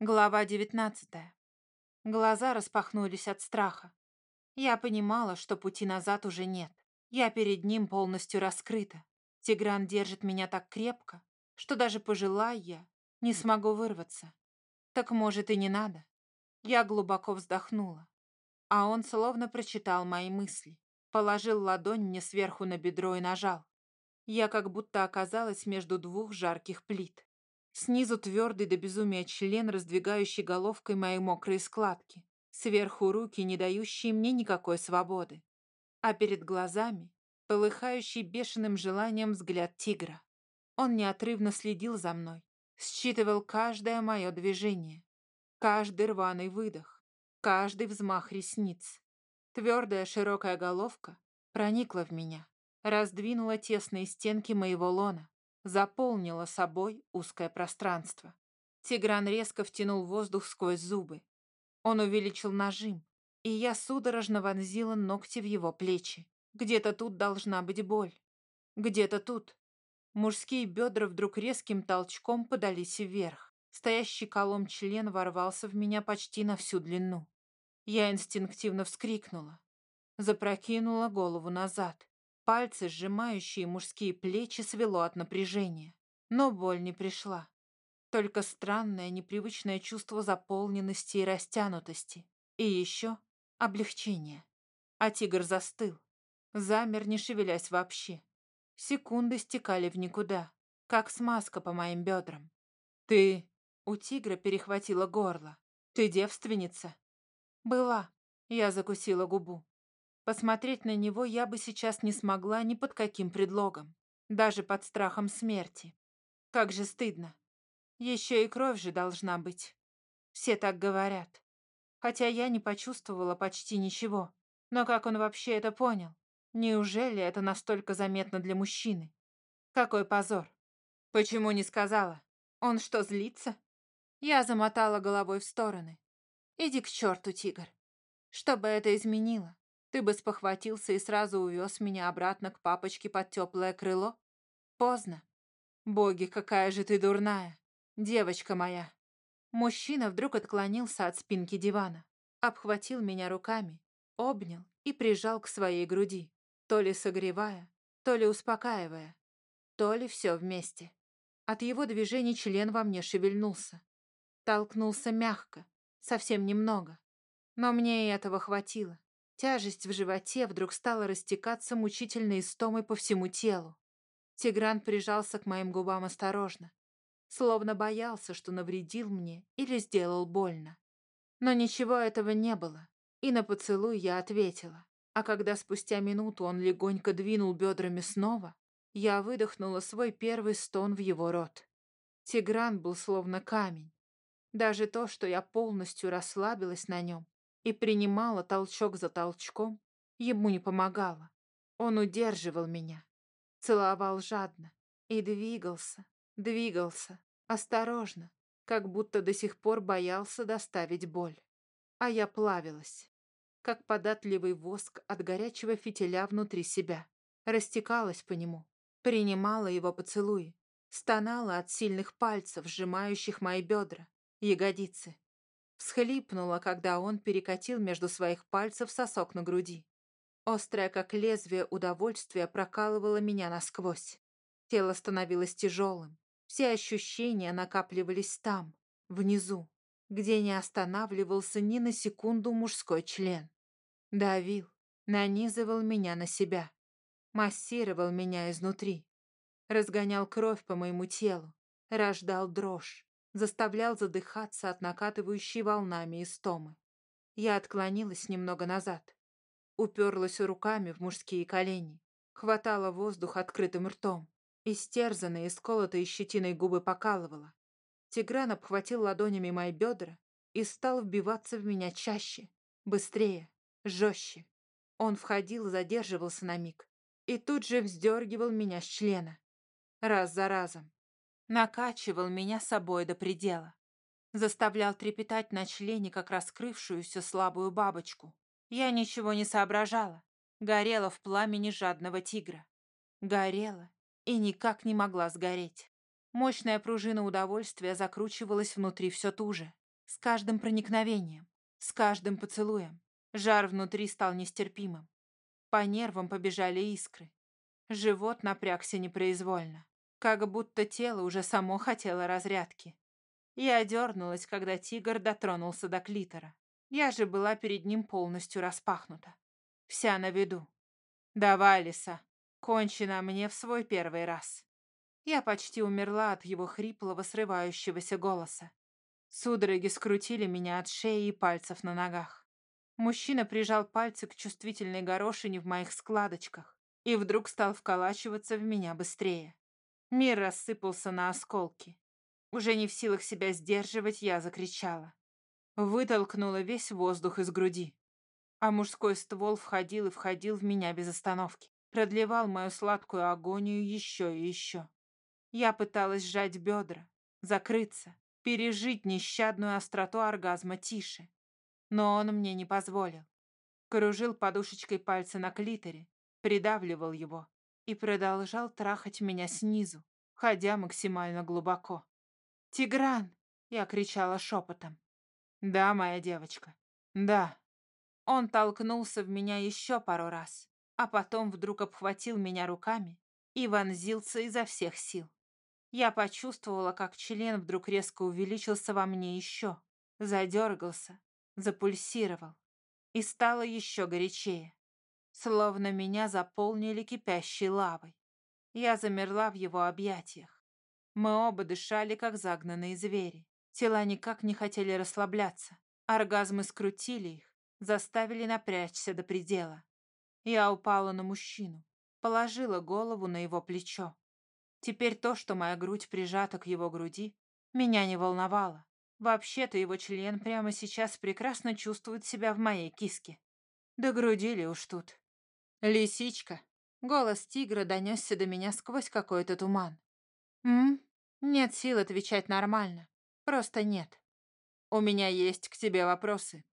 Глава девятнадцатая. Глаза распахнулись от страха. Я понимала, что пути назад уже нет. Я перед ним полностью раскрыта. Тигран держит меня так крепко, что даже пожелая я, не смогу вырваться. Так может и не надо. Я глубоко вздохнула. А он словно прочитал мои мысли. Положил ладонь мне сверху на бедро и нажал. Я как будто оказалась между двух жарких плит. Снизу твердый до безумия член, раздвигающий головкой мои мокрые складки. Сверху руки, не дающие мне никакой свободы. А перед глазами полыхающий бешеным желанием взгляд тигра. Он неотрывно следил за мной, считывал каждое мое движение, каждый рваный выдох, каждый взмах ресниц. Твердая широкая головка проникла в меня, раздвинула тесные стенки моего лона, заполнила собой узкое пространство. Тигран резко втянул воздух сквозь зубы. Он увеличил нажим, и я судорожно вонзила ногти в его плечи. Где-то тут должна быть боль. Где-то тут. Мужские бедра вдруг резким толчком подались вверх. Стоящий колом член ворвался в меня почти на всю длину. Я инстинктивно вскрикнула. Запрокинула голову назад. Пальцы, сжимающие мужские плечи, свело от напряжения. Но боль не пришла. Только странное, непривычное чувство заполненности и растянутости. И еще облегчение. А тигр застыл. Замер, не шевелясь вообще. Секунды стекали в никуда, как смазка по моим бедрам. «Ты...» У тигра перехватило горло. «Ты девственница?» «Была». Я закусила губу. Посмотреть на него я бы сейчас не смогла ни под каким предлогом, даже под страхом смерти. Как же стыдно. Еще и кровь же должна быть. Все так говорят. Хотя я не почувствовала почти ничего. Но как он вообще это понял? Неужели это настолько заметно для мужчины? Какой позор. Почему не сказала? Он что, злится? Я замотала головой в стороны. Иди к черту, тигр. Что бы это изменило? Ты бы спохватился и сразу увез меня обратно к папочке под теплое крыло? Поздно. Боги, какая же ты дурная. Девочка моя. Мужчина вдруг отклонился от спинки дивана, обхватил меня руками, обнял и прижал к своей груди, то ли согревая, то ли успокаивая, то ли все вместе. От его движений член во мне шевельнулся. Толкнулся мягко, совсем немного. Но мне и этого хватило. Тяжесть в животе вдруг стала растекаться мучительной истомой по всему телу. Тигран прижался к моим губам осторожно, словно боялся, что навредил мне или сделал больно. Но ничего этого не было, и на поцелуй я ответила. А когда спустя минуту он легонько двинул бедрами снова, я выдохнула свой первый стон в его рот. Тигран был словно камень. Даже то, что я полностью расслабилась на нем, и принимала толчок за толчком, ему не помогало. Он удерживал меня, целовал жадно и двигался, двигался, осторожно, как будто до сих пор боялся доставить боль. А я плавилась, как податливый воск от горячего фитиля внутри себя, растекалась по нему, принимала его поцелуи, стонала от сильных пальцев, сжимающих мои бедра, ягодицы. Всхлипнула, когда он перекатил между своих пальцев сосок на груди. Острое, как лезвие, удовольствие прокалывало меня насквозь. Тело становилось тяжелым. Все ощущения накапливались там, внизу, где не останавливался ни на секунду мужской член. Давил, нанизывал меня на себя, массировал меня изнутри, разгонял кровь по моему телу, рождал дрожь, заставлял задыхаться от накатывающей волнами истомы. Я отклонилась немного назад, уперлась руками в мужские колени, хватала воздух открытым ртом, истерзанные, сколотые щетиной губы покалывала. Тигран обхватил ладонями мои бедра и стал вбиваться в меня чаще, быстрее, жестче. Он входил, задерживался на миг и тут же вздергивал меня с члена. Раз за разом накачивал меня собой до предела. Заставлял трепетать на члене, как раскрывшуюся слабую бабочку. Я ничего не соображала. Горела в пламени жадного тигра. Горела и никак не могла сгореть. Мощная пружина удовольствия закручивалась внутри все туже. С каждым проникновением, с каждым поцелуем. Жар внутри стал нестерпимым. По нервам побежали искры. Живот напрягся непроизвольно, как будто тело уже само хотело разрядки. Я дернулась, когда тигр дотронулся до клитора. Я же была перед ним полностью распахнута. Вся на виду. «Давай, лиса, кончи на мне в свой первый раз». Я почти умерла от его хриплого, срывающегося голоса. Судороги скрутили меня от шеи и пальцев на ногах. Мужчина прижал пальцы к чувствительной горошине в моих складочках и вдруг стал вколачиваться в меня быстрее. Мир рассыпался на осколки. Уже не в силах себя сдерживать, я закричала. Вытолкнула весь воздух из груди. А мужской ствол входил и входил в меня без остановки. Продлевал мою сладкую агонию еще и еще. Я пыталась сжать бедра, закрыться, пережить нещадную остроту оргазма тише. Но он мне не позволил. Кружил подушечкой пальца на клиторе, придавливал его и продолжал трахать меня снизу, ходя максимально глубоко. «Тигран!» — я кричала шепотом. «Да, моя девочка, да». Он толкнулся в меня еще пару раз, а потом вдруг обхватил меня руками и вонзился изо всех сил. Я почувствовала, как член вдруг резко увеличился во мне еще, задергался, запульсировал и стало еще горячее, словно меня заполнили кипящей лавой. Я замерла в его объятиях. Мы оба дышали, как загнанные звери. Тела никак не хотели расслабляться. Оргазмы скрутили их, заставили напрячься до предела. Я упала на мужчину, положила голову на его плечо. Теперь то, что моя грудь прижата к его груди, меня не волновало. Вообще-то его член прямо сейчас прекрасно чувствует себя в моей киске. Да грудили уж тут. «Лисичка!» Голос тигра донесся до меня сквозь какой-то туман. «М? Нет сил отвечать нормально. Просто нет. У меня есть к тебе вопросы.